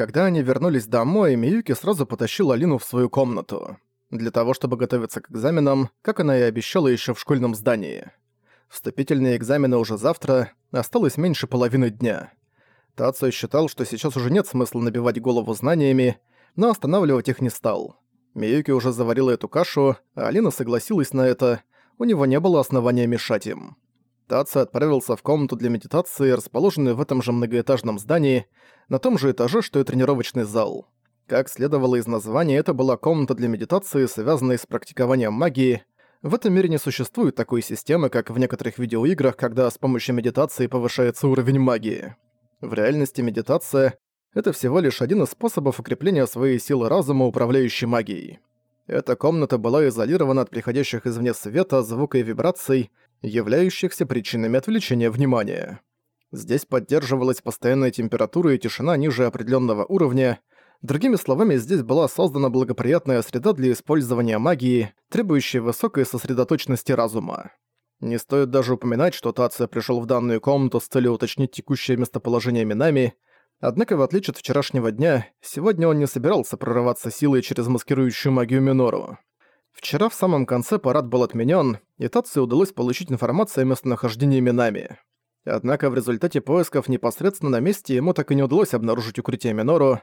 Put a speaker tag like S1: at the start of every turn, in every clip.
S1: Когда они вернулись домой, Миюки сразу потащила Алину в свою комнату. Для того, чтобы готовиться к экзаменам, как она и обещала еще в школьном здании. Вступительные экзамены уже завтра, осталось меньше половины дня. Тацио считал, что сейчас уже нет смысла набивать голову знаниями, но останавливать их не стал. Миюки уже заварила эту кашу, а Алина согласилась на это, у него не было основания мешать им. Тацио отправился в комнату для медитации, расположенную в этом же многоэтажном здании, на том же этаже, что и тренировочный зал. Как следовало из названия, это была комната для медитации, связанная с практикованием магии. В этом мире не существует такой системы, как в некоторых видеоиграх, когда с помощью медитации повышается уровень магии. В реальности медитация — это всего лишь один из способов укрепления своей силы разума, управляющей магией. Эта комната была изолирована от приходящих извне света, звука и вибраций, являющихся причинами отвлечения внимания. Здесь поддерживалась постоянная температура и тишина ниже определенного уровня, Другими словами, здесь была создана благоприятная среда для использования магии, требующей высокой сосредоточенности разума. Не стоит даже упоминать, что Тация пришел в данную комнату с целью уточнить текущее местоположение Минами, однако в отличие от вчерашнего дня, сегодня он не собирался прорываться силой через маскирующую магию Минору. Вчера в самом конце парад был отменен, и Тации удалось получить информацию о местонахождении Минами. Однако в результате поисков непосредственно на месте ему так и не удалось обнаружить укрытие Минору,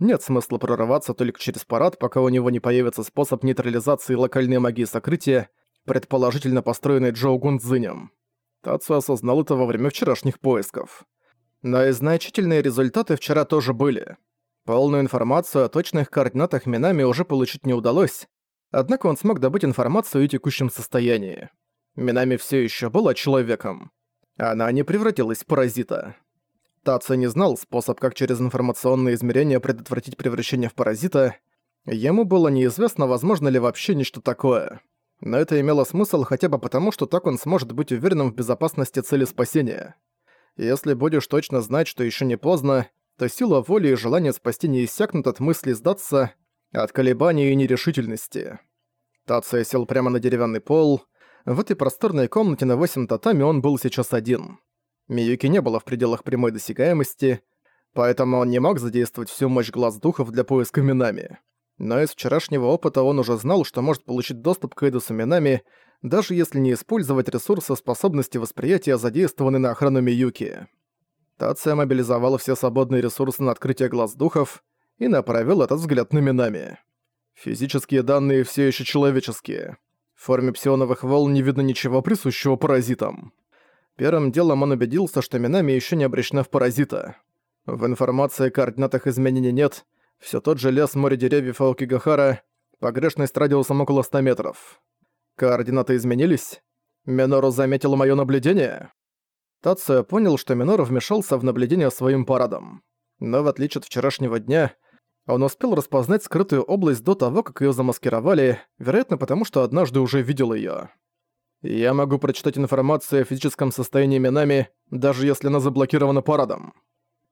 S1: нет смысла прорываться только через парад, пока у него не появится способ нейтрализации локальной магии сокрытия, предположительно построенной Джоу Гунцзинем. Тацу осознал это во время вчерашних поисков. Но и значительные результаты вчера тоже были. Полную информацию о точных координатах Минами уже получить не удалось, однако он смог добыть информацию о текущем состоянии. Минами все еще была человеком. Она не превратилась в паразита. Таци не знал способ, как через информационные измерения предотвратить превращение в паразита. Ему было неизвестно, возможно ли вообще нечто такое. Но это имело смысл хотя бы потому, что так он сможет быть уверенным в безопасности цели спасения. Если будешь точно знать, что еще не поздно, то сила воли и желание спасти не иссякнут от мысли сдаться, от колебаний и нерешительности. Тация сел прямо на деревянный пол. В этой просторной комнате на 8 татами он был сейчас один. Миюки не было в пределах прямой досягаемости, поэтому он не мог задействовать всю мощь глаз духов для поиска Минами. Но из вчерашнего опыта он уже знал, что может получить доступ к Эйдусу Минами, даже если не использовать ресурсы способности восприятия, задействованные на охрану Миюки. Тация мобилизовала все свободные ресурсы на открытие глаз духов и направил этот взгляд на Минами. Физические данные все еще человеческие. В форме псионовых волн не видно ничего присущего паразитам. Первым делом он убедился, что Минами еще не обречена в паразита. В информации о координатах изменений нет, все тот же лес, море деревьев Аокигахара, погрешность радиусом около 100 метров. Координаты изменились? Минору заметил мое наблюдение? Тацио понял, что Минору вмешался в наблюдение своим парадом. Но в отличие от вчерашнего дня, он успел распознать скрытую область до того, как ее замаскировали, вероятно потому, что однажды уже видел ее. Я могу прочитать информацию о физическом состоянии Минами, даже если она заблокирована парадом.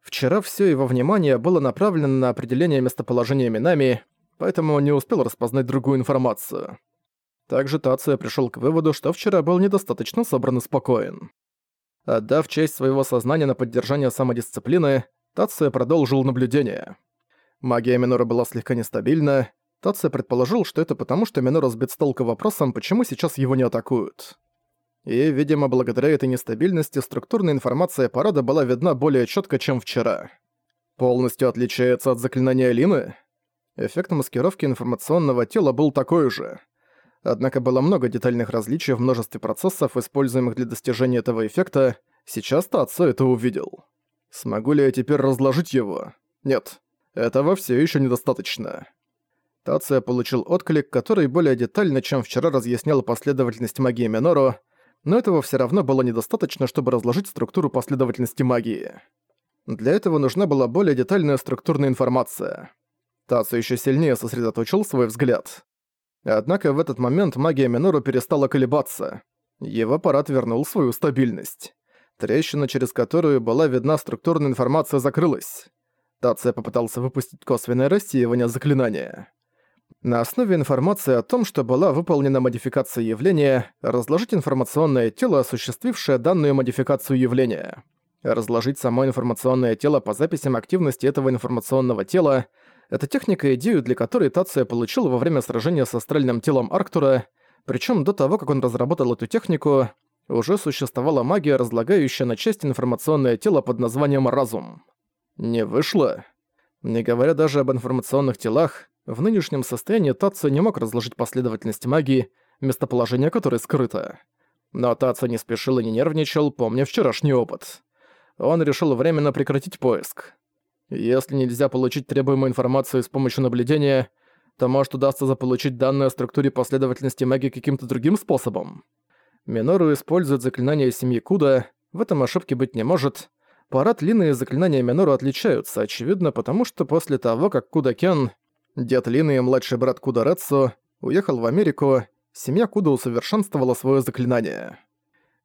S1: Вчера все его внимание было направлено на определение местоположения Минами, поэтому он не успел распознать другую информацию. Также Тация пришел к выводу, что вчера был недостаточно собран и спокоен. Отдав часть своего сознания на поддержание самодисциплины, Тация продолжил наблюдение. Магия Минора была слегка нестабильна, Тация предположил, что это потому, что Минора сбит с толка вопросом, почему сейчас его не атакуют. И, видимо, благодаря этой нестабильности структурная информация парада была видна более четко, чем вчера. Полностью отличается от заклинания Лины? Эффект маскировки информационного тела был такой же. Однако было много детальных различий в множестве процессов, используемых для достижения этого эффекта. Сейчас Тацо это увидел. Смогу ли я теперь разложить его? Нет. Этого все еще недостаточно. Тация получил отклик, который более детально, чем вчера разъяснял последовательность магии Минору, но этого все равно было недостаточно, чтобы разложить структуру последовательности магии. Для этого нужна была более детальная структурная информация. Тацу еще сильнее сосредоточил свой взгляд. Однако в этот момент магия Минору перестала колебаться. Его аппарат вернул свою стабильность. Трещина, через которую была видна структурная информация, закрылась. Тация попытался выпустить косвенное рассеивание заклинания. На основе информации о том, что была выполнена модификация явления, разложить информационное тело, осуществившее данную модификацию явления. Разложить само информационное тело по записям активности этого информационного тела — это техника, идею для которой Тация получил во время сражения с астральным телом Арктура, причем до того, как он разработал эту технику, уже существовала магия, разлагающая на части информационное тело под названием «разум». Не вышло. Не говоря даже об информационных телах, в нынешнем состоянии Тацу не мог разложить последовательность магии, местоположение которой скрыто. Но Тацу не спешил и не нервничал, помня вчерашний опыт он решил временно прекратить поиск. Если нельзя получить требуемую информацию с помощью наблюдения, то может удастся заполучить данные о структуре последовательности магии каким-то другим способом. Минору использует заклинания семьи Куда, в этом ошибки быть не может. Парад Лины и заклинания Минору отличаются, очевидно, потому что после того, как Куда Кен, дед Лины и младший брат Куда Рецу, уехал в Америку, семья Куда усовершенствовала свое заклинание.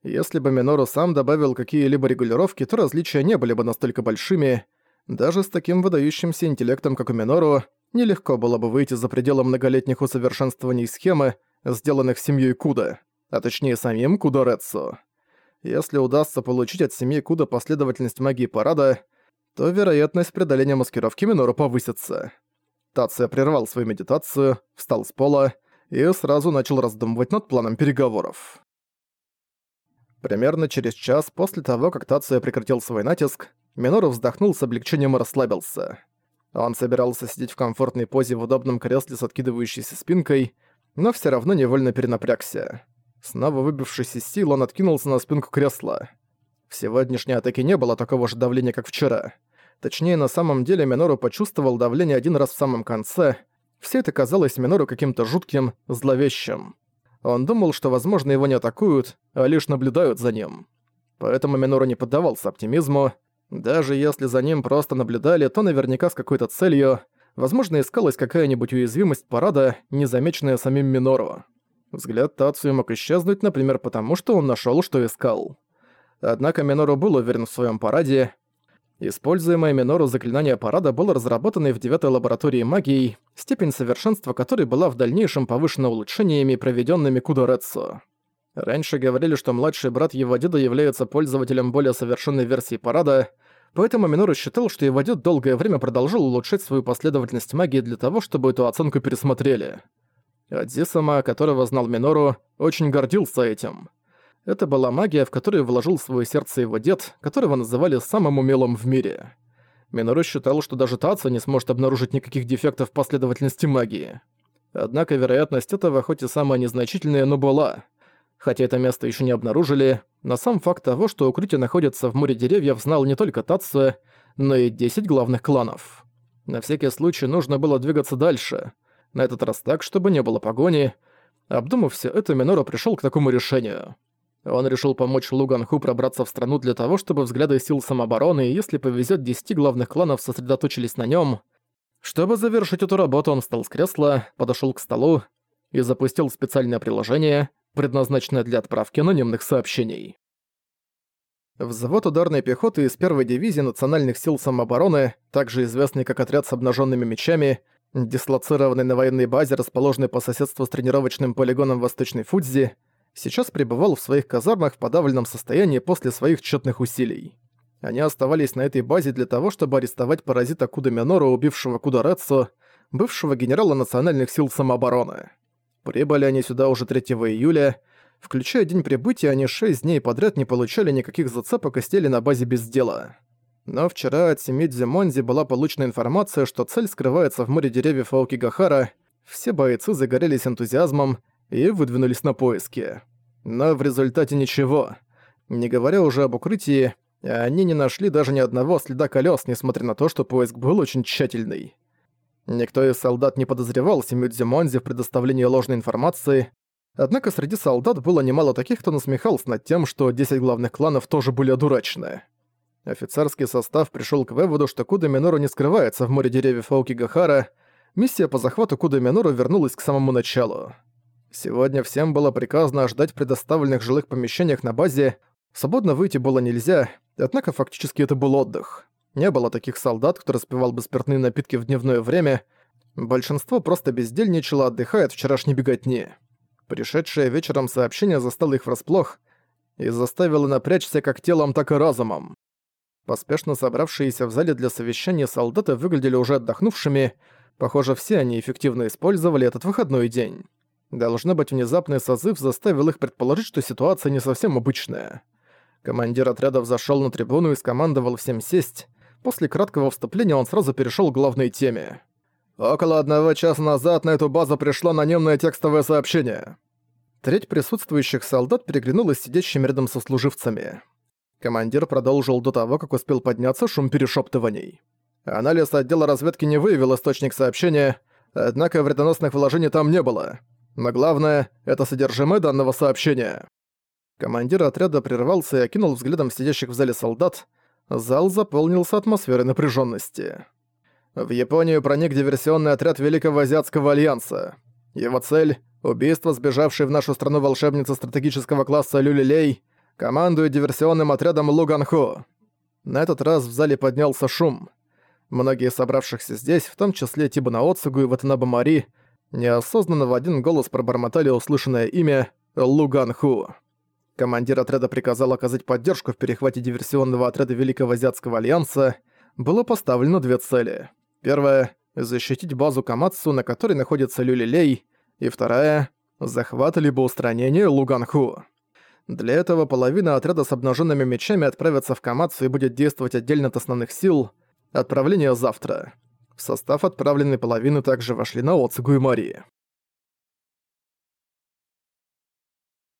S1: Если бы Минору сам добавил какие-либо регулировки, то различия не были бы настолько большими. Даже с таким выдающимся интеллектом, как у Минору, нелегко было бы выйти за пределы многолетних усовершенствований схемы, сделанных семьей Куда, а точнее самим Куда Рецу. Если удастся получить от семьи Куда последовательность магии парада, то вероятность преодоления маскировки Минору повысится. Тация прервал свою медитацию, встал с пола и сразу начал раздумывать над планом переговоров. Примерно через час после того, как Тация прекратил свой натиск, Минору вздохнул с облегчением и расслабился. Он собирался сидеть в комфортной позе в удобном кресле с откидывающейся спинкой, но все равно невольно перенапрягся. Снова выбившись из сил, он откинулся на спинку кресла. В сегодняшней атаке не было такого же давления, как вчера. Точнее, на самом деле Минору почувствовал давление один раз в самом конце. Все это казалось Минору каким-то жутким, зловещим. Он думал, что, возможно, его не атакуют, а лишь наблюдают за ним. Поэтому Минору не поддавался оптимизму. Даже если за ним просто наблюдали, то наверняка с какой-то целью. Возможно, искалась какая-нибудь уязвимость парада, незамеченная самим Минору. Взгляд Тацию мог исчезнуть, например, потому что он нашёл, что искал. Однако Минору был уверен в своём параде, Используемое Минору заклинание парада было разработано в девятой лаборатории магии, степень совершенства которой была в дальнейшем повышена улучшениями, проведенными Кудорецу. Раньше говорили, что младший брат его деда является пользователем более совершенной версии парада, поэтому Минору считал, что его дед долгое время продолжил улучшать свою последовательность магии для того, чтобы эту оценку пересмотрели. Адзисама, которого знал Минору, очень гордился этим. Это была магия, в которую вложил свое сердце его дед, которого называли самым умелым в мире. Минору считал, что даже Таца не сможет обнаружить никаких дефектов последовательности магии. Однако вероятность этого хоть и самая незначительная, но была. Хотя это место еще не обнаружили, но сам факт того, что укрытие находится в море деревьев, знал не только Татсу, но и 10 главных кланов. На всякий случай нужно было двигаться дальше. На этот раз так, чтобы не было погони. Обдумав все это, Минору пришел к такому решению. Он решил помочь Луганху пробраться в страну для того, чтобы взгляды сил самообороны, и если повезет, десяти главных кланов сосредоточились на нем. Чтобы завершить эту работу, он встал с кресла, подошел к столу и запустил специальное приложение, предназначенное для отправки анонимных сообщений. Взвод ударной пехоты из первой дивизии национальных сил самообороны, также известный как отряд с обнаженными мечами, дислоцированный на военной базе, расположенной по соседству с тренировочным полигоном Восточной Фудзи, сейчас пребывал в своих казармах в подавленном состоянии после своих тщетных усилий. Они оставались на этой базе для того, чтобы арестовать паразита Куда Минору, убившего Куда бывшего генерала национальных сил самообороны. Прибыли они сюда уже 3 июля. Включая день прибытия, они 6 дней подряд не получали никаких зацепок и сидели на базе без дела. Но вчера от Семидзи Монзи была получена информация, что цель скрывается в море деревьев Аокигахара. Все бойцы загорелись энтузиазмом, и выдвинулись на поиски. Но в результате ничего. Не говоря уже об укрытии, они не нашли даже ни одного следа колес, несмотря на то, что поиск был очень тщательный. Никто из солдат не подозревал Симюдзи Монзи в предоставлении ложной информации, однако среди солдат было немало таких, кто насмехался над тем, что 10 главных кланов тоже были одурачены. Офицерский состав пришел к выводу, что Куда Минору не скрывается в море деревьев Ауки Гахара, миссия по захвату Куда Минору вернулась к самому началу. Сегодня всем было приказано ждать в предоставленных жилых помещениях на базе. Свободно выйти было нельзя, однако фактически это был отдых. Не было таких солдат, кто распивал бы спиртные напитки в дневное время. Большинство просто бездельничало, отдыхая от вчерашней беготни. Пришедшее вечером сообщение застало их врасплох и заставило напрячься как телом, так и разумом. Поспешно собравшиеся в зале для совещания солдаты выглядели уже отдохнувшими. Похоже, все они эффективно использовали этот выходной день. Должно быть, внезапный созыв заставил их предположить, что ситуация не совсем обычная. Командир отрядов зашел на трибуну и скомандовал всем сесть. После краткого вступления он сразу перешел к главной теме. «Около одного часа назад на эту базу пришло анонимное текстовое сообщение». Треть присутствующих солдат переглянулась сидящими рядом со служивцами. Командир продолжил до того, как успел подняться шум перешептываний. Анализ отдела разведки не выявил источник сообщения, однако вредоносных вложений там не было. Но главное — это содержимое данного сообщения. Командир отряда прервался и окинул взглядом сидящих в зале солдат. Зал заполнился атмосферой напряженности. В Японию проник диверсионный отряд Великого Азиатского Альянса. Его цель — убийство сбежавшей в нашу страну волшебницы стратегического класса Люлилей — командует диверсионным отрядом Луганху. На этот раз в зале поднялся шум. Многие собравшихся здесь, в том числе Тибана Оцугу и Ватанаба Мари, неосознанно в один голос пробормотали услышанное имя Луганху. Командир отряда приказал оказать поддержку в перехвате диверсионного отряда Великого Азиатского Альянса. Было поставлено две цели. Первая — защитить базу Камацу, на которой находится Люлилей, и вторая — захват либо устранение Луганху. Для этого половина отряда с обнаженными мечами отправится в Камацу и будет действовать отдельно от основных сил. Отправление завтра. В состав отправленной половины также вошли на Оцигу и Марии.